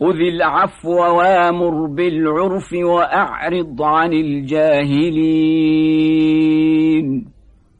خذ العفو وامر بالعرف وأعرض عن الجاهلين.